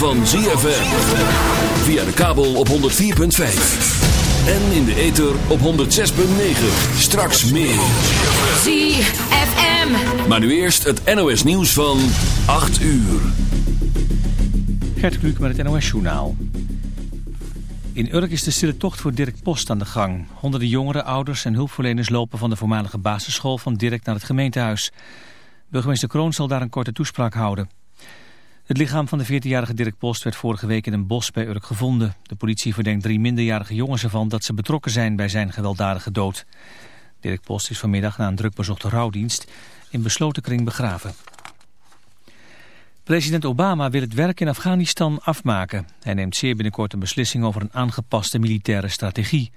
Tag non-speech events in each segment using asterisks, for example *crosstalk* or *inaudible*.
van ZFM. Via de kabel op 104.5. En in de ether op 106.9. Straks meer. ZFM. Maar nu eerst het NOS nieuws van 8 uur. Gert Kluk met het NOS journaal. In Urk is de stille tocht voor Dirk Post aan de gang. Honderden jongeren, ouders en hulpverleners lopen van de voormalige basisschool van Dirk naar het gemeentehuis. Burgemeester Kroon zal daar een korte toespraak houden. Het lichaam van de 14-jarige Dirk Post werd vorige week in een bos bij Urk gevonden. De politie verdenkt drie minderjarige jongens ervan dat ze betrokken zijn bij zijn gewelddadige dood. Dirk Post is vanmiddag na een druk bezochte rouwdienst in besloten kring begraven. President Obama wil het werk in Afghanistan afmaken. Hij neemt zeer binnenkort een beslissing over een aangepaste militaire strategie.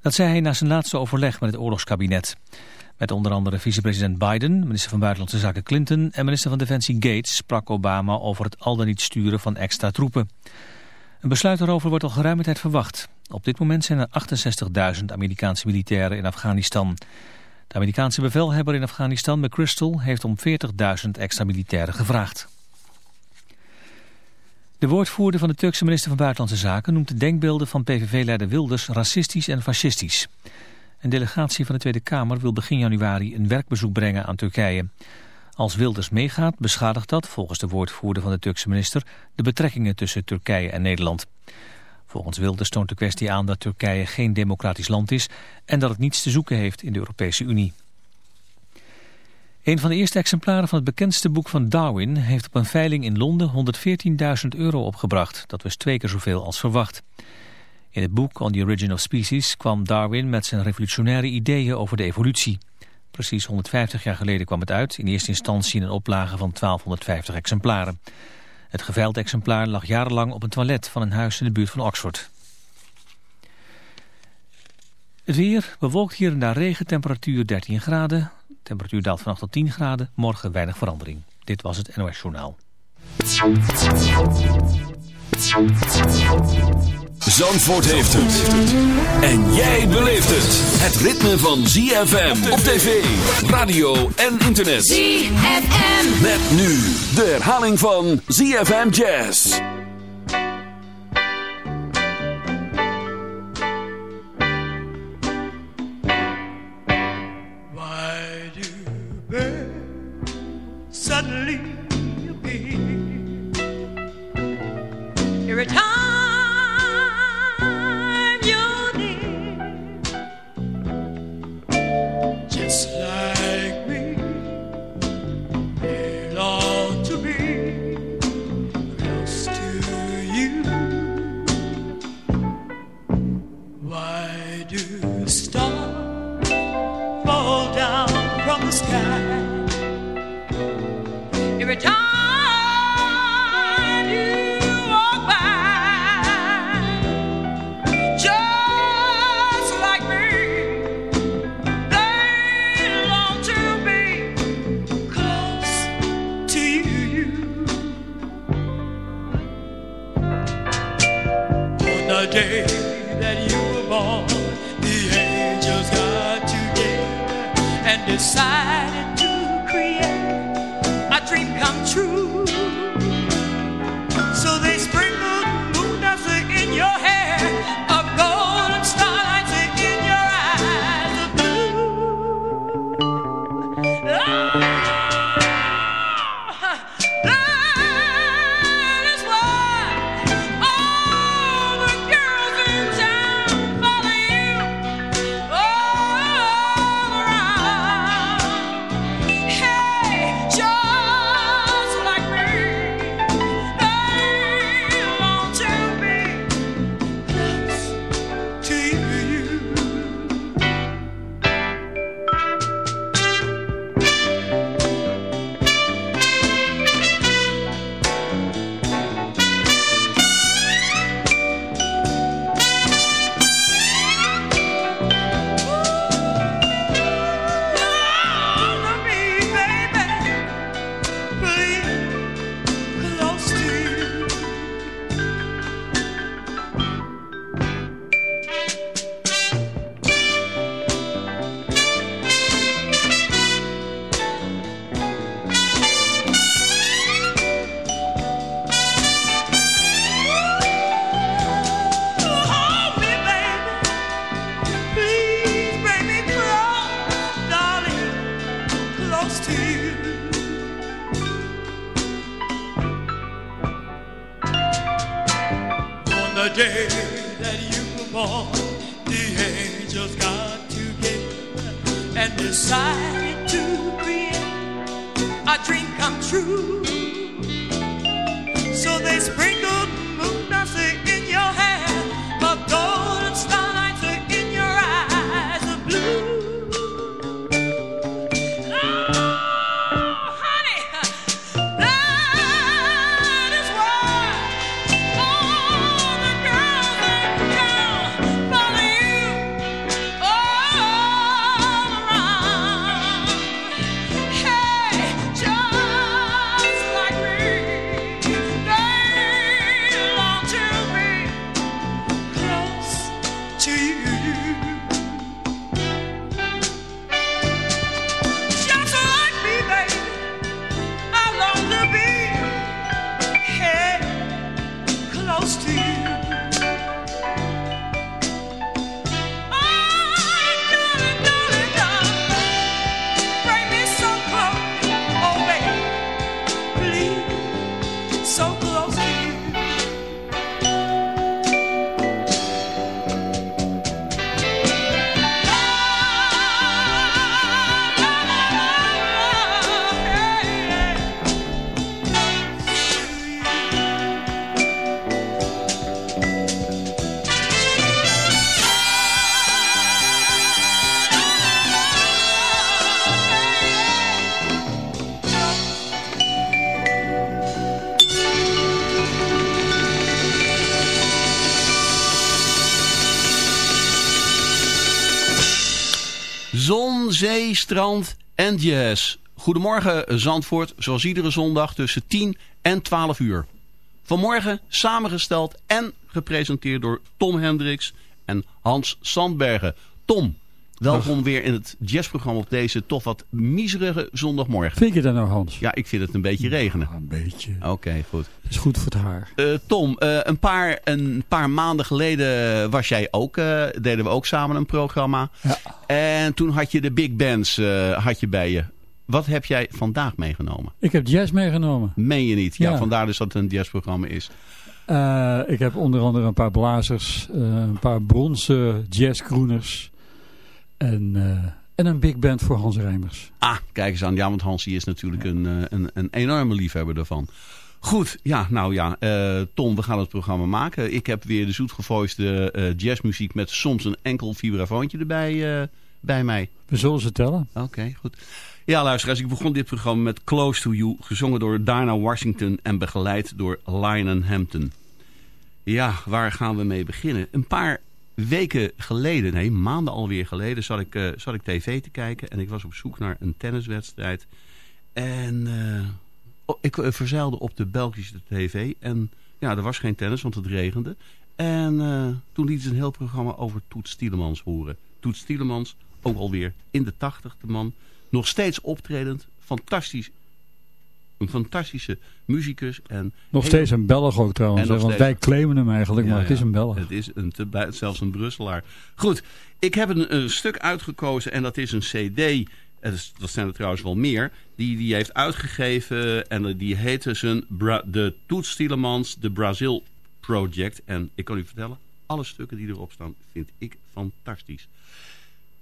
Dat zei hij na zijn laatste overleg met het oorlogskabinet. Met onder andere vicepresident Biden, minister van Buitenlandse Zaken Clinton en minister van Defensie Gates sprak Obama over het al dan niet sturen van extra troepen. Een besluit daarover wordt al geruime tijd verwacht. Op dit moment zijn er 68.000 Amerikaanse militairen in Afghanistan. De Amerikaanse bevelhebber in Afghanistan, McChrystal, heeft om 40.000 extra militairen gevraagd. De woordvoerder van de Turkse minister van Buitenlandse Zaken noemt de denkbeelden van PVV-leider Wilders racistisch en fascistisch. Een delegatie van de Tweede Kamer wil begin januari een werkbezoek brengen aan Turkije. Als Wilders meegaat beschadigt dat, volgens de woordvoerder van de Turkse minister, de betrekkingen tussen Turkije en Nederland. Volgens Wilders toont de kwestie aan dat Turkije geen democratisch land is en dat het niets te zoeken heeft in de Europese Unie. Een van de eerste exemplaren van het bekendste boek van Darwin heeft op een veiling in Londen 114.000 euro opgebracht. Dat was twee keer zoveel als verwacht. In het boek On the Origin of Species kwam Darwin met zijn revolutionaire ideeën over de evolutie. Precies 150 jaar geleden kwam het uit, in eerste instantie in een oplage van 1250 exemplaren. Het geveild exemplaar lag jarenlang op een toilet van een huis in de buurt van Oxford. Het weer bewolkt hier en daar regen, temperatuur 13 graden. Temperatuur daalt vannacht tot 10 graden, morgen weinig verandering. Dit was het NOS Journaal. Zandvoort heeft het. En jij beleeft het. Het ritme van ZFM op tv, radio en internet. ZFM. Met nu de herhaling van ZFM Jazz. Why do birds suddenly appear every time do stars fall down from the sky? Every time strand en jazz. Goedemorgen Zandvoort, zoals iedere zondag tussen 10 en 12 uur. Vanmorgen samengesteld en gepresenteerd door Tom Hendricks en Hans Sandbergen. Tom, welkom weer in het jazzprogramma op deze toch wat miserige zondagmorgen. Vind je dat nou Hans? Ja, ik vind het een beetje regenen. een beetje. Oké, goed. Dat is goed voor het haar. Uh, Tom, uh, een, paar, een paar maanden geleden was jij ook, uh, deden we ook samen een programma. Ja. En toen had je de big bands had je bij je. Wat heb jij vandaag meegenomen? Ik heb jazz meegenomen. Meen je niet? Ja, Ja. vandaar dus dat het een jazzprogramma is. Eh, ik heb onder andere een paar blazers, eh, een paar bronzen jazzkroeners en, eh, en een big band voor Hans Rijmers. Ah, kijk eens aan. Ja, want Hansie is natuurlijk een, eh, een, een enorme liefhebber ervan. Goed, ja, nou ja, eh, Tom, we gaan het programma maken. Ik heb weer de zoetgevoiste eh jazzmuziek met soms een enkel vibrafoontje erbij bij mij. We zullen ze tellen. Oké, goed. Ja, luisteraars, ik begon dit programma met Close to You, gezongen door Dinah Washington en begeleid door Lionel Hampton. Ja, waar gaan we mee beginnen? Een paar weken geleden, nee, maanden alweer geleden, zat ik, eh, zat ik tv te kijken en ik was op zoek naar een tenniswedstrijd. En eh, oh, ik eh, verzeilde op de Belgische tv en ja, er was geen tennis, want het regende. En toen liet ze een heel programma over Toets Tielemans horen. Toets Tielemans, ook alweer in de tachtig, de man. Nog steeds optredend, fantastisch. Een fantastische muzikus. En Nog steeds een Belg ook trouwens, hè, want steeds. wij claimen hem eigenlijk, Ja, maar het ja. is een Belg. Het is een te, zelfs een Brusselaar. Goed, ik heb een, een stuk uitgekozen en dat is een cd. Dat zijn er trouwens wel meer. Die die heeft uitgegeven en die heette zijn Bra- de Toets Tielemans, de Brazil Project. En ik kan u vertellen, alle stukken die erop staan vind ik fantastisch.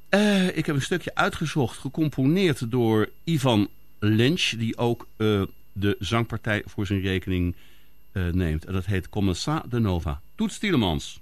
Eh, ik heb een stukje uitgezocht, gecomponeerd door Ivan Lynch, die ook eh, de zangpartij voor zijn rekening eh, neemt. En dat heet Commissar de Nova. Toets Tielemans.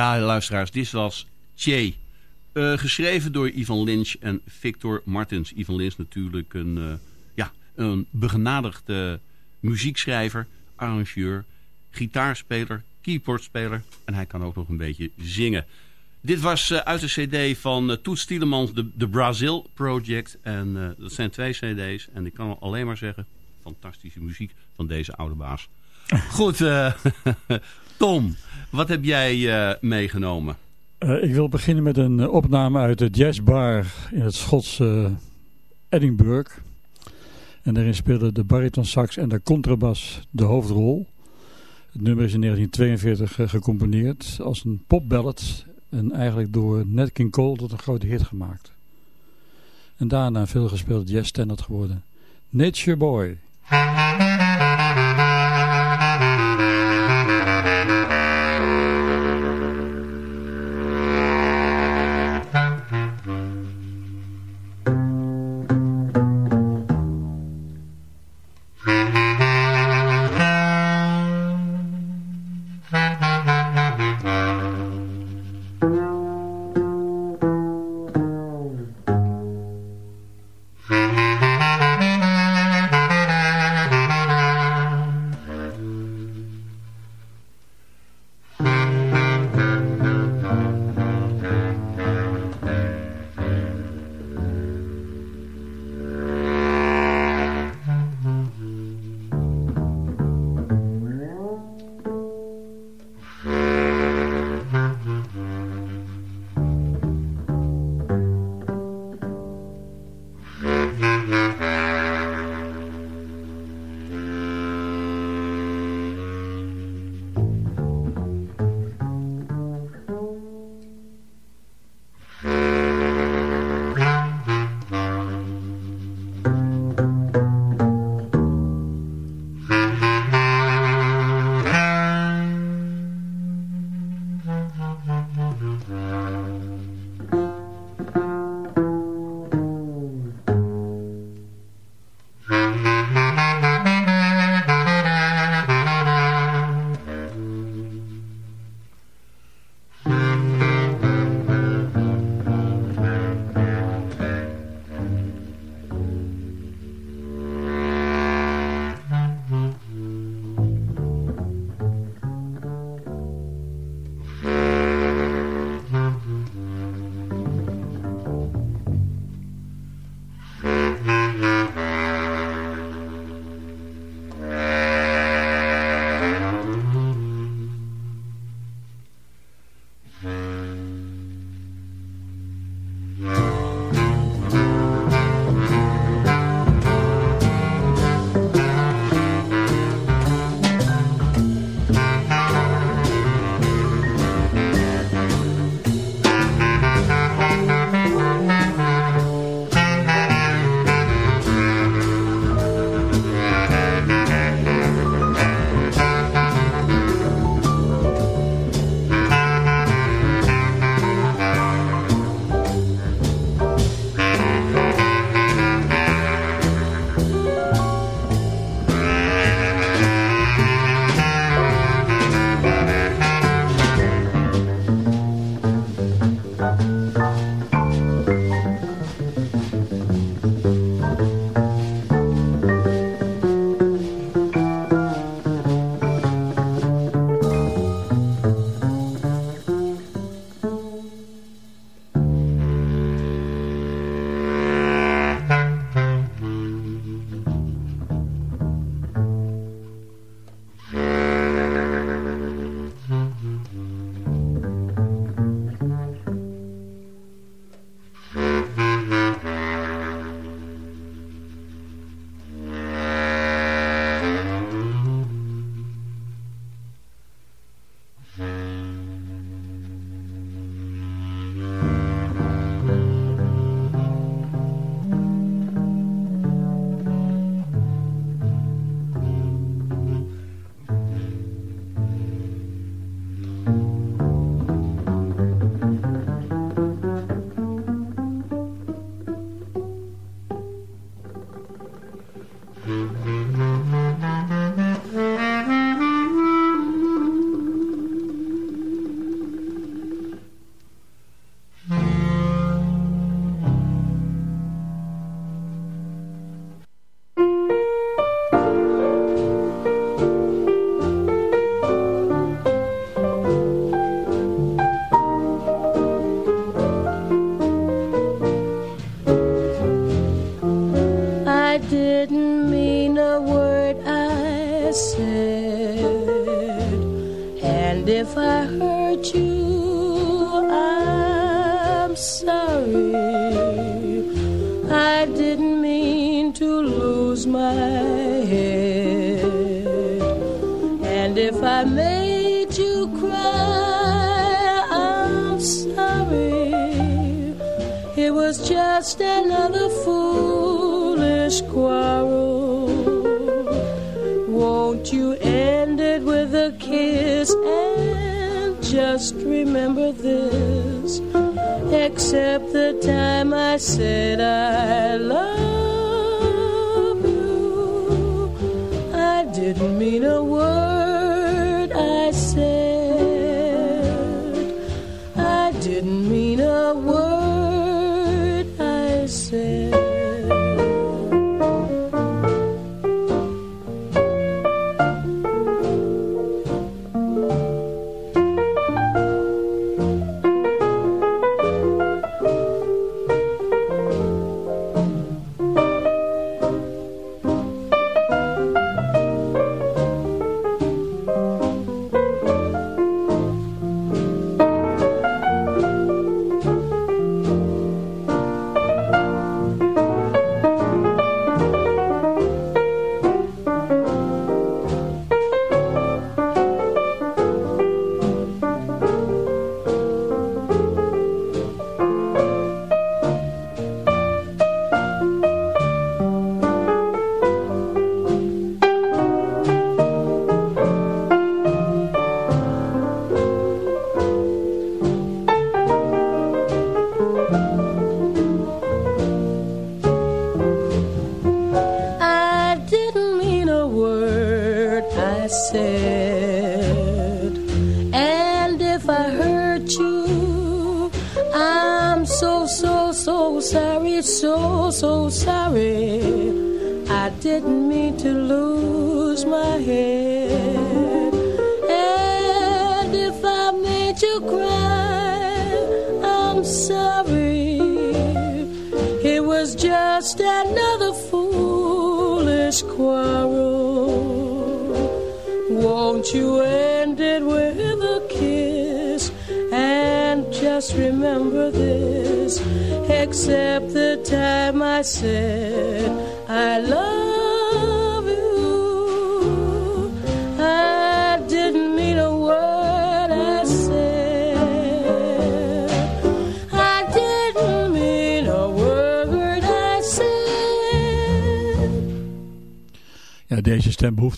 Ja, luisteraars, dit was Che. Uh, geschreven door Ivan Lynch en Victor Martens. Ivan Lynch natuurlijk een, uh, ja, een begenadigde muziekschrijver, arrangeur, gitaarspeler, keyboardspeler. En hij kan ook nog een beetje zingen. Dit was uh, uit de cd van Toets Tielemans, de, de Brazil Project. En dat zijn twee cd's. En ik kan alleen maar zeggen, fantastische muziek van deze oude baas. *laughs* Goed, *laughs* Tom, wat heb jij meegenomen? Uh, ik wil beginnen met een uh, opname uit de jazzbar in het Schotse Edinburgh. En daarin speelde de baritonsax en de contrabas de hoofdrol. Het nummer is in 1942 gecomponeerd als een popballad en eigenlijk door Nat King Cole tot een grote hit gemaakt. En daarna een veelgespeelde jazzstandard geworden. Nature Boy.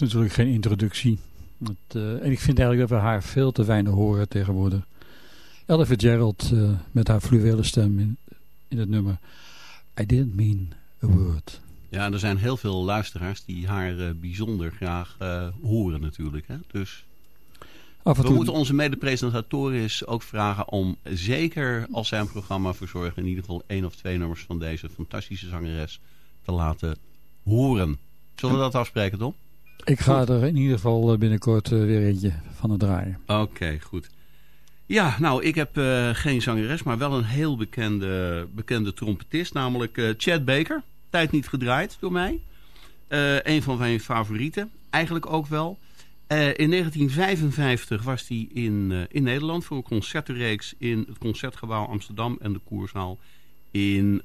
Natuurlijk geen introductie. Het, eh, en ik vind eigenlijk dat we haar veel te weinig horen tegenwoordig. Ella Fitzgerald uh, met haar fluwele stem in, in het nummer I didn't mean a word. Ja, er zijn heel veel luisteraars die haar uh, bijzonder graag horen natuurlijk. Hè? Dus Af en we toe... moeten onze mede-presentatoris ook vragen om zeker als zij een programma verzorgen... in ieder geval één of twee nummers van deze fantastische zangeres te laten horen. Zullen we dat afspreken, Tom? Ik ga er in ieder geval binnenkort weer eentje van het draaien. Oké, okay, goed. Ja, nou, ik heb uh, geen zangeres, maar wel een heel bekende, bekende trompetist, namelijk uh, Chad Baker. Tijd niet gedraaid door mij. Uh, een van mijn favorieten, eigenlijk ook wel. in 1955 was hij in, in Nederland voor een concertenreeks in het Concertgebouw Amsterdam en de Koerzaal in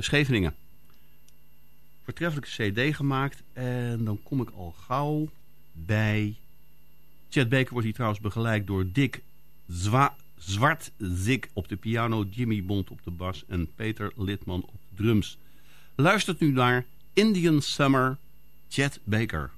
Scheveningen. Vertreffelijke cd gemaakt en dan kom ik al gauw bij... Chad Baker wordt hier trouwens begeleid door Dick Zwa Zwartzik op de piano, Jimmy Bond op de bas en Peter Litman op de drums. Luistert nu naar Indian Summer, Chet Baker.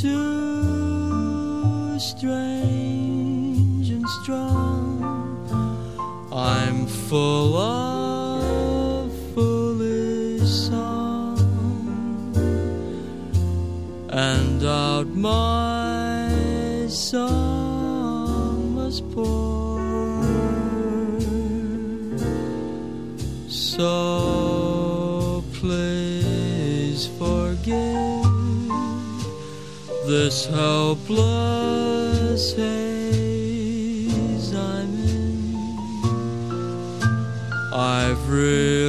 too strange and strong. I'm full of foolish song, and out my song must pour. So please for this helpless haze I'm in. I've really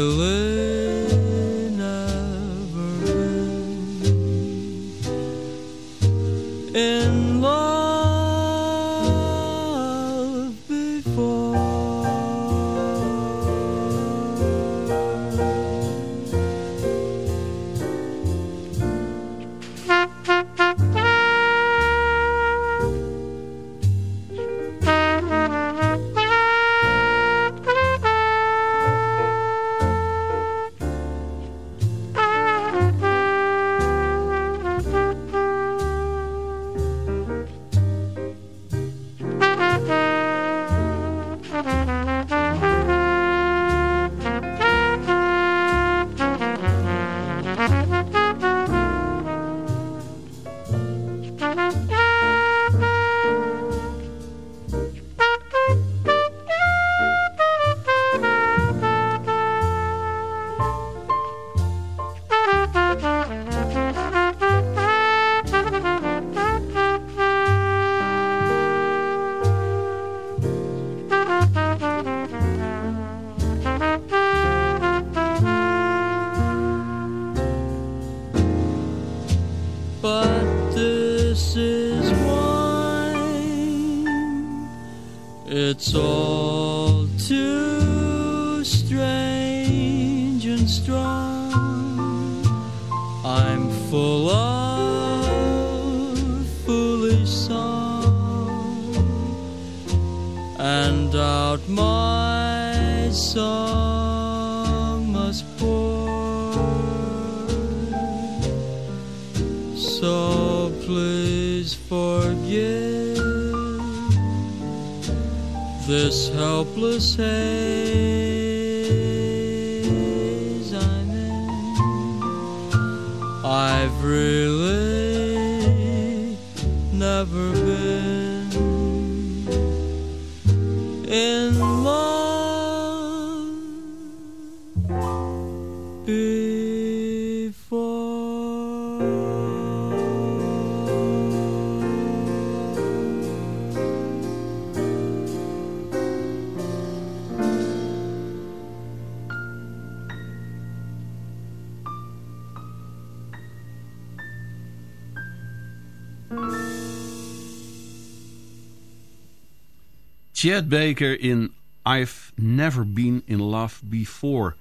Chad Baker in I've Never Been in Love Before.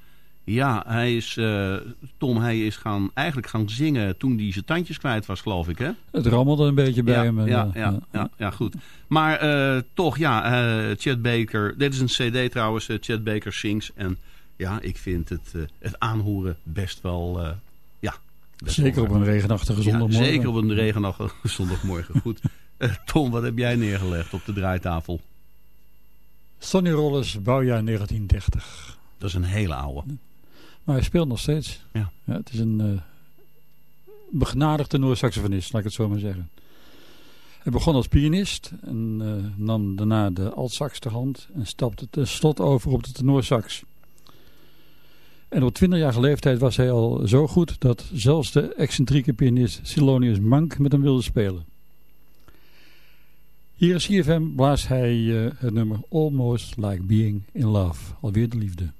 Ja, hij is, eh, Tom, hij is gaan, eigenlijk gaan zingen toen hij zijn tandjes kwijt was, geloof ik, hè? Het rammelde een beetje bij ja, hem. en, Ja, eh, ja, ja, ja, goed. Maar eh, toch, ja, eh Chad Baker... Dit is een cd trouwens, eh, Chad Baker Sings. En ja, ik vind het, eh, het aanhoren best wel... eh, ja, best Zeker wel op een regenachtige ja, zondagmorgen. zeker op een regenachtige *laughs* zondagmorgen. Goed. Eh, Tom, wat heb jij neergelegd op de draaitafel? Sonny Rollins, bouwjaar 1930. Dat is een hele oude. Maar hij speelt nog steeds. Ja. het is een uh, begnadigd tenorsaxofonist, laat ik het zo maar zeggen. Hij begon als pianist en uh, nam daarna de altsax ter hand en stapte tenslotte over op de tenorsax. En op 20-jarige leeftijd was hij al zo goed dat zelfs de excentrieke pianist Silonius Monk met hem wilde spelen. Hier in CFM blaast hij uh, het nummer Almost Like Being in Love, alweer de liefde.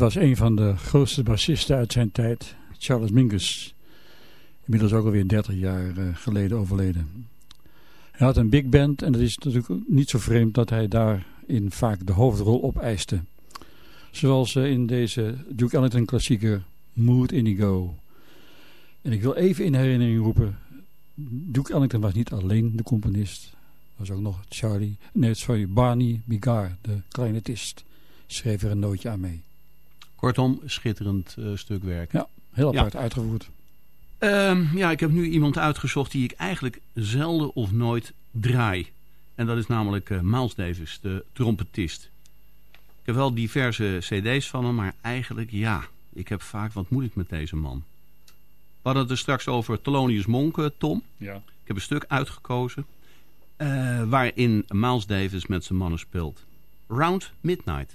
Was een van de grootste bassisten uit zijn tijd, Charles Mingus. Inmiddels ook alweer 30 jaar uh, geleden overleden. Hij had een big band en het is natuurlijk niet zo vreemd dat hij daarin vaak de hoofdrol opeiste. Zoals uh, in deze Duke Ellington klassieker Mood Indigo. En ik wil even in herinnering roepen, Duke Ellington was niet alleen de componist. was ook nog Charlie, nee sorry, Barney Bigard, de clarinetist, schreef er een nootje aan mee. Kortom, schitterend uh, stuk werk. Ja, heel apart ja. uitgevoerd. Um, ja, ik heb nu iemand uitgezocht die ik eigenlijk zelden of nooit draai. En dat is namelijk uh, Miles Davis, de trompetist. Ik heb wel diverse cd's van hem, maar eigenlijk ja, ik heb vaak wat moeilijk met deze man. We hadden het er straks over Thelonious Monk, uh, Tom. Ja. Ik heb een stuk uitgekozen uh, waarin Miles Davis met zijn mannen speelt. Round Midnight.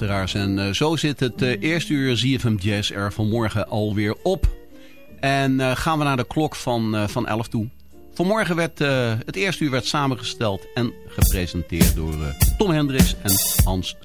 En uh, zo zit het uh, eerste uur ZFM Jazz er vanmorgen alweer op. En uh, gaan we naar de klok van, van 11 toe. Vanmorgen werd het eerste uur werd samengesteld en gepresenteerd door Tom Hendricks en Hans